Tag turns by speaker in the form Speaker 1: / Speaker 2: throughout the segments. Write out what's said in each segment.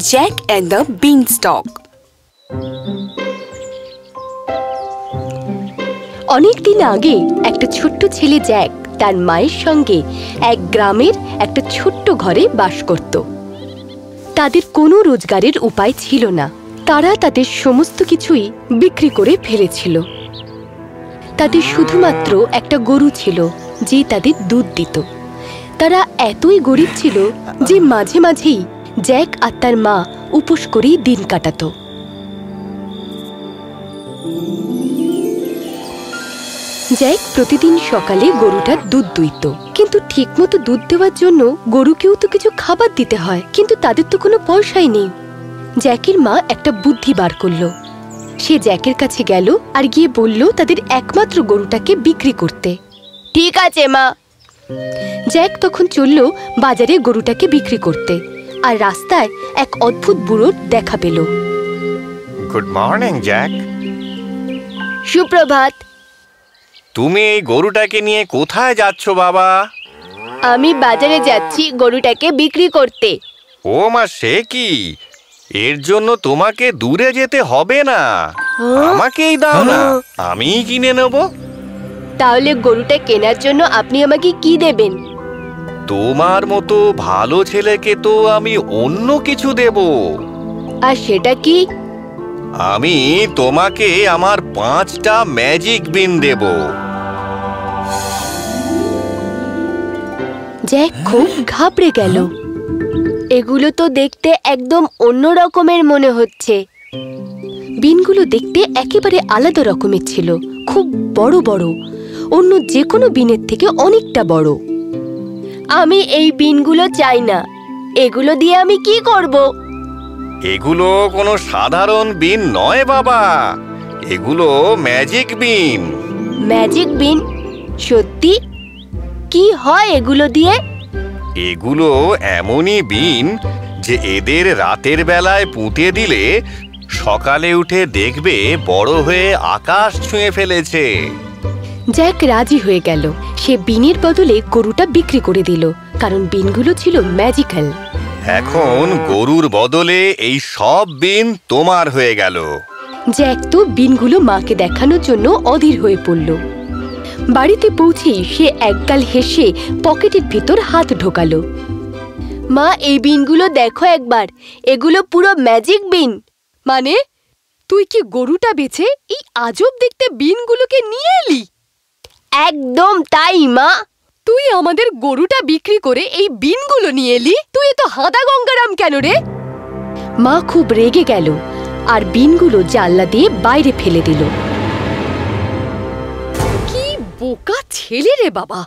Speaker 1: Jack and the বিনস্টক
Speaker 2: অনেক দিন আগে একটা ছোট্ট ছেলে জ্যাক তার মায়ের সঙ্গে এক গ্রামের একটা ছোট্ট ঘরে বাস করত। তাদের কোনো রোজগারের উপায় ছিল না। তারা তাদের সমস্ত কিছুই বিক্রি করে ফেলেছিল। তাদের শুধুমাত্র একটা গরু ছিল যে তাদের দুধ দিত। তারা এতই গরিব ছিল যে মাঝে মাঝেই জ্যাক আর তার মা উপোস করেই দিন কাটাতো। জ্যাক প্রতিদিন সকালে গরুটার দুধ দুইত। কিন্তু ঠিকমতো দুধ দেওয়ার জন্য গরুকেও তো কিছু খাবার দিতে হয় কিন্তু তাদের তো কোনো পয়সাই নেই। জ্যাকের মা একটা বুদ্ধি বার করল। সে জ্যাকের কাছে গেল আর গিয়ে বলল তাদের একমাত্র গরুটাকে বিক্রি করতে। ঠিক আছে মা। জ্যাক তখন চলল বাজারে গরুটাকে বিক্রি করতে। আর রাস্তায় এক অদ্ভুত বুড়োর দেখা পেল।
Speaker 3: গুড মর্নিং জ্যাক
Speaker 2: সুপ্রভাত।
Speaker 3: তুমি এই গরুটাকে নিয়ে কোথায় যাচ্ছ বাবা?
Speaker 2: আমি বাজারে যাচ্ছি গরুটাকে বিক্রি করতে।
Speaker 3: ও মা সে কি? এর জন্য তোমাকে দূরে যেতে হবে না। আমাকেই দাও না। আমিই কিনে নেব।
Speaker 2: তাহলে গরুটা কেনার জন্য আপনি আমাকে কি দেবেন?
Speaker 3: তোমার মতো ভালো ছেলেকে তো আমি অন্য কিছু দেব।
Speaker 2: আর সেটা কি?
Speaker 3: আমি তোমাকে আমার পাঁচটা ম্যাজিক বিন দেব।
Speaker 2: জ্যাক খুব ঘাবড়ে গেল। এগুলো তো দেখতে একদম অন্য রকমের মনে হচ্ছে। বিনগুলো দেখতে একেবারে আলাদা রকমের ছিল খুব বড় বড়। অন্য যে কোনো বিনের থেকে অনেকটা বড়। আমি এই বিনগুলো চাই না। এগুলো দিয়ে আমি কি করব?
Speaker 3: এগুলো কোনো সাধারণ বিন নয় বাবা। এগুলো ম্যাজিক বিন।
Speaker 2: ম্যাজিক বিন? সত্যি? কি হয় এগুলো দিয়ে?
Speaker 3: এগুলো এমনই বিন যে এদের রাতের বেলায় পুঁতে দিলে সকালে উঠে দেখবে বড় হয়ে আকাশ ছুঁয়ে ফেলেছে।
Speaker 2: জ্যাক রাজি হয়ে গেল। সে বিনের বদলে গরুটা বিক্রি করে দিল কারণ বিনগুলো ছিল ম্যাজিক্যাল
Speaker 3: এখন গরুর বদলে এই সব বিন তোমার হয়ে গেল।
Speaker 2: জ্যাক তো বিনগুলো মাকে দেখানোর জন্য অধীর হয়ে পড়ল। বাড়িতে পৌঁছেই সে একগাল হেসে পকেটের ভিতর হাত ঢোকালো। মা এই বিনগুলো দেখো একবার। এগুলো পুরো ম্যাজিক বিন। মানে তুই কি গরুটা বেছে এই আজব দেখতে বিনগুলোকে নিয়ে এলি? একদম তাই মা। তুই আমাদের গরুটা বিক্রি করে এই বিনগুলো নিয়ে এলি? তুই তো হাদা গঙ্গারাম কেন রে? মা খুব রেগে গেল আর বিনগুলো জানলা দিয়ে বাইরে ফেলে দিল। কি বোকা ছেলে রে বাবা।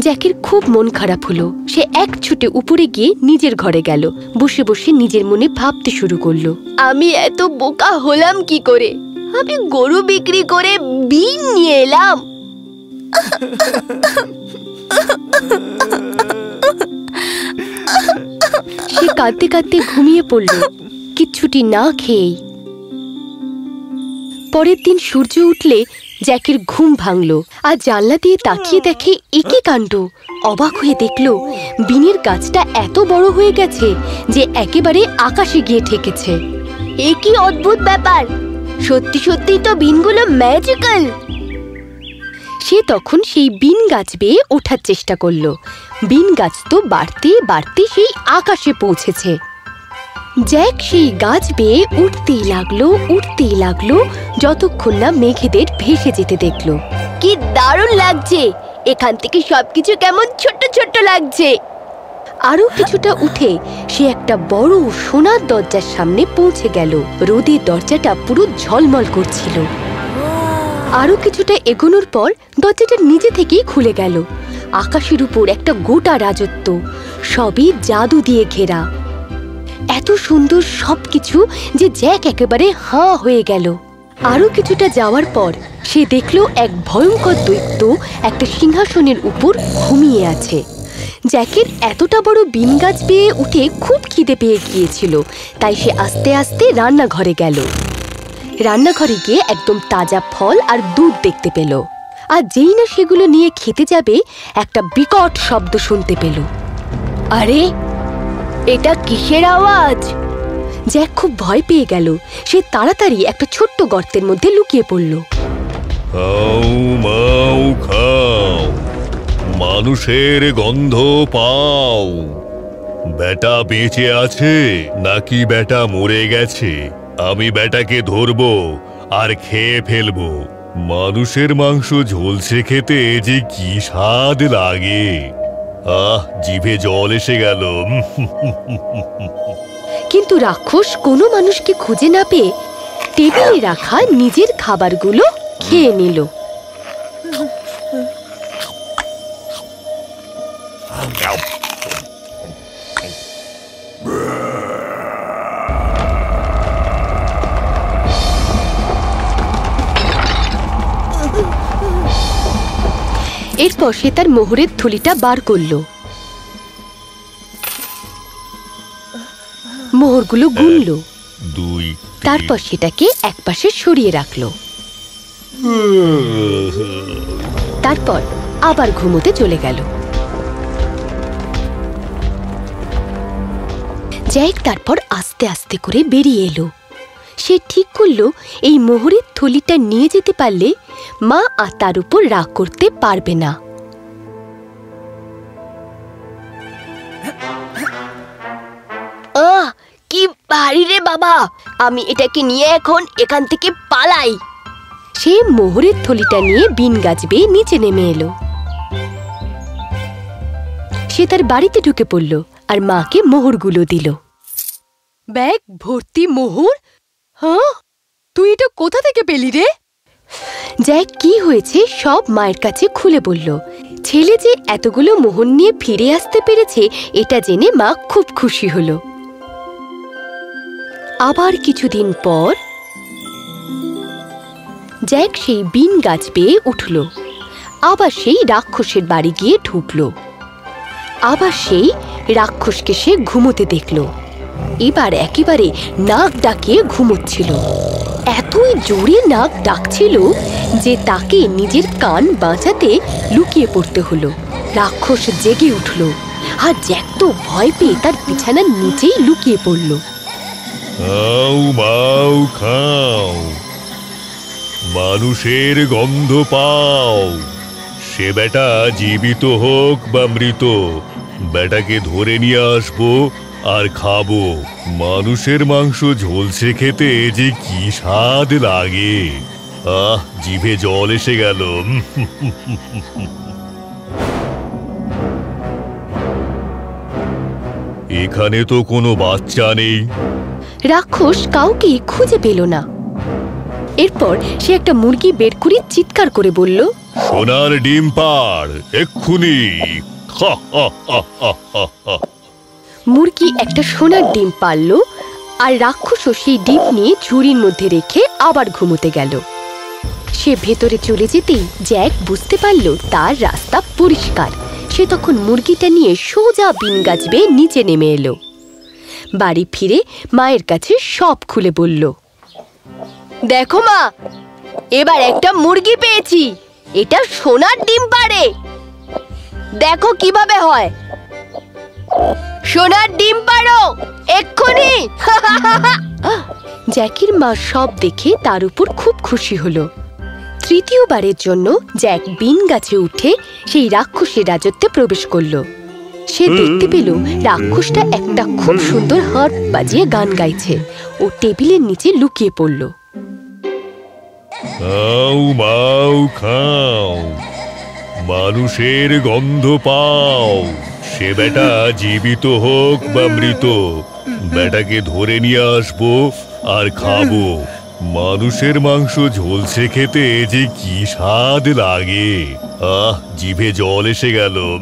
Speaker 2: জ্যাকের খুব মন খারাপ হলো। সে এক ছুটে উপরে গিয়ে নিজের ঘরে গেল। বসে বসে নিজের মনে ভাবতে শুরু করল। আমি এত বোকা হলাম কি করে? আমি গরু বিক্রি করে বিন নিয়ে এলাম। সে কাঁদতে কাঁদতে ঘুমিয়ে পড়ল। কিচ্ছুটি না খেয়েই। পরের দিন সূর্য উঠলে জ্যাকের ঘুম ভাঙল আর জানলা দিয়ে তাকিয়ে দেখে একে কাণ্ড। অবাক হয়ে দেখল, বিনের গাছটা এত বড় হয়ে গেছে যে একেবারে আকাশে গিয়ে ঠেকেছে। এ কি অদ্ভুত ব্যাপার! সত্যি সত্যি তো বিনগুলো ম্যাজিক্যাল সে তখন সেই বিন গাছ বেয়ে ওঠার চেষ্টা করল। বিন গাছ তো বাড়তে বাড়তে সেই আকাশে পৌঁছেছে। জ্যাক সেই গাছ বেয়ে উঠতেই লাগল উঠতেই লাগল, যতক্ষণ না মেঘেদের ভেসে যেতে দেখল। কি দারুণ লাগছে! এখান থেকে সবকিছু কেমন ছোট্ট ছোট্ট লাগছে! আরও কিছুটা উঠে সে একটা বড় সোনার দরজার সামনে পৌঁছে গেল। রোদের দরজাটা পুরো ঝলমল করছিল। আরও কিছুটা এগোনোর পর দরজাটা নিজে থেকেই খুলে গেল। আকাশের উপর একটা গোটা রাজত্ব, সবই জাদু দিয়ে ঘেরা। এত সুন্দর সবকিছু যে জ্যাক একেবারে হাঁ হয়ে গেল। আরও কিছুটা যাওয়ার পর সে দেখল এক ভয়ঙ্কর দৈত্য একটা সিংহাসনের উপর ঘুমিয়ে আছে। জ্যাকের এতটা বড় বিন গাছ পেয়ে উঠে খুব খিদে পেয়ে গিয়েছিল, তাই সে আস্তে আস্তে রান্নাঘরে গেল। রান্নাঘরে গিয়ে একদম তাজা ফল আর দুধ দেখতে পেল। আর যেই না সেগুলো নিয়ে খেতে যাবে, একটা বিকট শব্দ শুনতে পেল। আরে, এটা কিসের আওয়াজ? জ্যাক খুব ভয় পেয়ে গেল। সে তাড়াতাড়ি একটা ছোট্ট গর্তের মধ্যে লুকিয়ে পড়ল।
Speaker 4: খাও। মানুষের গন্ধ পাও। বেটা বেঁচে আছে নাকি বেটা মরে গেছে? আমি বেটাকে ধরবো আর খেয়ে ফেলব। মানুষের মাংস ঝলসে খেতে যে কি স্বাদ লাগে। আহ, জিভে জল এসে গেল।
Speaker 2: কিন্তু রাক্ষস কোনো মানুষকে খুঁজে না পেয়ে টেবিলে রাখা নিজের খাবারগুলো খেয়ে নিল। এরপর সে তার মোহরের থলিটা বার করল। মোহরগুলো গুনলো।
Speaker 4: দুই
Speaker 2: তারপর সেটাকে একপাশে সরিয়ে রাখল। তারপর আবার ঘুমোতে চলে গেল। জ্যাক তারপর আস্তে আস্তে করে বেরিয়ে এলো। সে ঠিক করল, এই মোহরের থলিটা নিয়ে যেতে পারলে মা আর তার উপর রাগ করতে পারবে না। কি ভারী রে বাবা! আমি এটাকে নিয়ে এখন এখান থেকে পালাই। সে মোহরের থলিটা নিয়ে বিন গাছ বেয়ে নিচে নেমে এলো। সে তার বাড়িতে ঢুকে পড়ল। আর মাকে মোহরগুলো দিল। ব্যাগ ভর্তি মোহর? হ্যাঁ তুই এটা কোথা থেকে পেলি রে? জ্যাক কি হয়েছে সব মায়ের কাছে খুলে বলল ছেলে যে এতগুলো মোহর নিয়ে ফিরে আসতে পেরেছে এটা জেনে মা খুব খুশি হলো। আবার কিছুদিন পর জ্যাক সেই বিন গাছ পেয়ে উঠল। আবার সেই রাক্ষসের বাড়ি গিয়ে ঢুকল। আবার সেই রাক্ষসকে সে ঘুমোতে দেখল। এবার একেবারে নাক ডাকিয়ে ঘুমোচ্ছিল। এতই জোরে নাক ডাকছিল যে তাকে নিজের কান বাঁচাতে লুকিয়ে পড়তে হলো। রাক্ষস জেগে উঠল আর জ্যাক তো ভয় পেয়ে তার বিছানার নিচেই লুকিয়ে পড়ল।
Speaker 4: মানুষের গন্ধ পাও। সে বেটা জীবিত হোক বা মৃত, বেটাকে ধরে নিয়ে আসব আর খাব। মানুষের মাংস ঝলসে খেতে যে কি স্বাদ লাগে। আহ, জিভে জল এসে গেল। এখানে তো কোনো বাচ্চা নেই।
Speaker 2: রাক্ষস কাউকে খুঁজে পেল না। এরপর সে একটা মুরগি বের করে চিৎকার করে বলল
Speaker 4: সোনার ডিম পাড় এক্ষুনি।
Speaker 2: মুরগি একটা সোনার ডিম পারল আর রাক্ষসও সেই ডিম নিয়ে ঝুড়ির মধ্যে রেখে আবার ঘুমোতে গেল। সে ভেতরে চলে যেতেই জ্যাক বুঝতে পারল তার রাস্তা পরিষ্কার। সে তখন মুরগিটা নিয়ে সোজা বিন গাছ বেয়ে নিচে নেমে এলো। বাড়ি ফিরে মায়ের কাছে সব খুলে বলল দেখো মা এবার একটা মুরগি পেয়েছি। এটা সোনার ডিম পারে দেখো কীভাবে হয়। সোনার ডিম পারো এক্ষুনি। জ্যাকির মা সব দেখে তার উপর খুব খুশি হলো। তৃতীয়বারের জন্য জ্যাক বিন গাছে উঠে সেই রাক্ষসের রাজত্বে প্রবেশ করল। সে দেখতে পেল রাক্ষসটা একটা খুব সুন্দর হার্প বাজিয়ে গান গাইছে। ও টেবিলের নিচে লুকিয়ে পড়ল।
Speaker 4: খাও, মাও, খাও। মানুষের গন্ধ পাও। সে বেটা জীবিত হোক বা মৃত, বেটাকে ধরে নিয়ে আসব আর খাব। মানুষের মাংস ঝলসে খেতে যে কি স্বাদ লাগে। আহ, জিভে জল এসে গেল।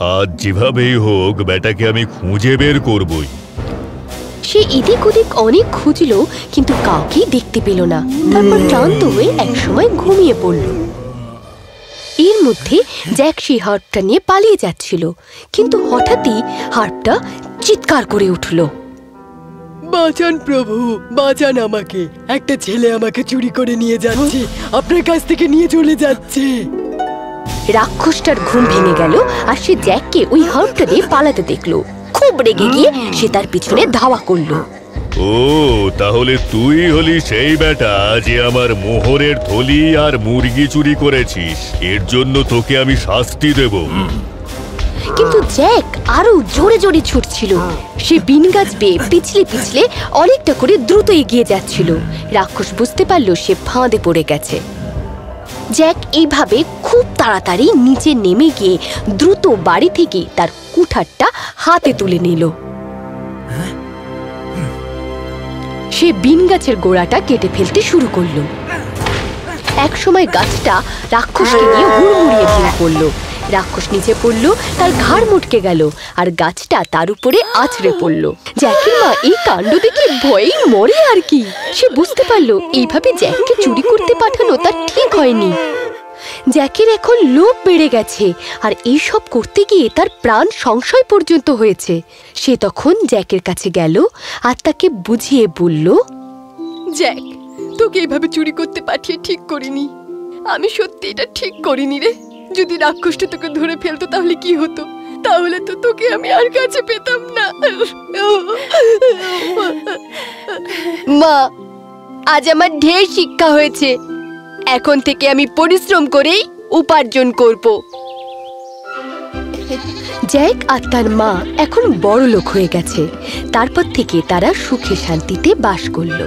Speaker 4: আজ যেভাবেই হোক, বেটাকে আমি খুঁজে বের করবই।
Speaker 2: সে এদিক ওদিক অনেক খুঁজল কিন্তু কাউকেই দেখতে পেল না। তারপর ক্লান্ত হয়ে একসময় ঘুমিয়ে পড়ল। এর মধ্যে জ্যাক সেই হার্পটা নিয়ে পালিয়ে যাচ্ছিল কিন্তু হঠাৎই হার্পটা চিৎকার করে উঠল।
Speaker 5: বাঁচান প্রভু বাঁচান আমাকে। একটা ছেলে আমাকে চুরি করে নিয়ে যাচ্ছে আপনার কাছ থেকে নিয়ে চলে যাচ্ছে।
Speaker 2: রাক্ষসটার ঘুম ভেঙে গেল আর সে জ্যাককে ওই হার্পটা দিয়ে পালাতে দেখল। খুব রেগে গিয়ে সে তার পিছনে ধাওয়া করল।
Speaker 4: ও তাহলে তুই হলি সেই বেটা যে আমার মোহরের থলি আর মুরগি চুরি করেছিস। এর জন্য তোকে আমি শাস্তি দেব।
Speaker 2: কিন্তু জ্যাক আরও জোরে জোরে ছুটছিল। সে বিন গাছ বেয়ে পিছলে পিছলে অনেকটা করে দ্রুত এগিয়ে যাচ্ছিল। রাক্ষস বুঝতে পারল সে ফাঁদে পড়ে গেছে। জ্যাক এইভাবে খুব তাড়াতাড়ি নিচে নেমে গিয়ে দ্রুত বাড়ি থেকে তার কুঠারটা হাতে তুলে নিল। সে বিন গাছের গোড়াটা কেটে ফেলতে শুরু করল। এক সময় গাছটা রাক্ষসকে নিয়ে হুড়মুড়িয়ে ভেঙে পড়ল রাক্ষস নিচে পড়ল, তার ঘাড় মুটকে গেল, আর গাছটা তার উপরে আছড়ে পড়ল। জ্যাকের মা এই কাণ্ড দেখে ভয়েই মরে আর কি। সে বুঝতে পারল, এইভাবে জ্যাককে চুরি করতে পাঠানো তার ঠিক হয়নি। জ্যাকের এখন লোভ বেড়ে গেছে, আর এইসব করতে গিয়ে তার প্রাণ সংশয় পর্যন্ত হয়েছে। সে তখন জ্যাকের কাছে গেল, আর তাকে বুঝিয়ে বলল,
Speaker 5: জ্যাক, তোকে এভাবে চুরি করতে পাঠিয়ে ঠিক করিনি। আমি সত্যি এটা ঠিক করিনি রে। যদি রাক্ষসটা তোকে ধরে ফেলতো, তাহলে কি হতো? তাহলে তো তোকে আমি আর কাছে পেতাম না।
Speaker 2: মা, আজ আমার ঢের শিক্ষা হয়েছে। এখন থেকে আমি পরিশ্রম করেই উপার্জন করব। জ্যাক আর তার মা এখন বড় লোক হয়ে গেছে। তারপর থেকে তারা সুখে শান্তিতে বাস করল।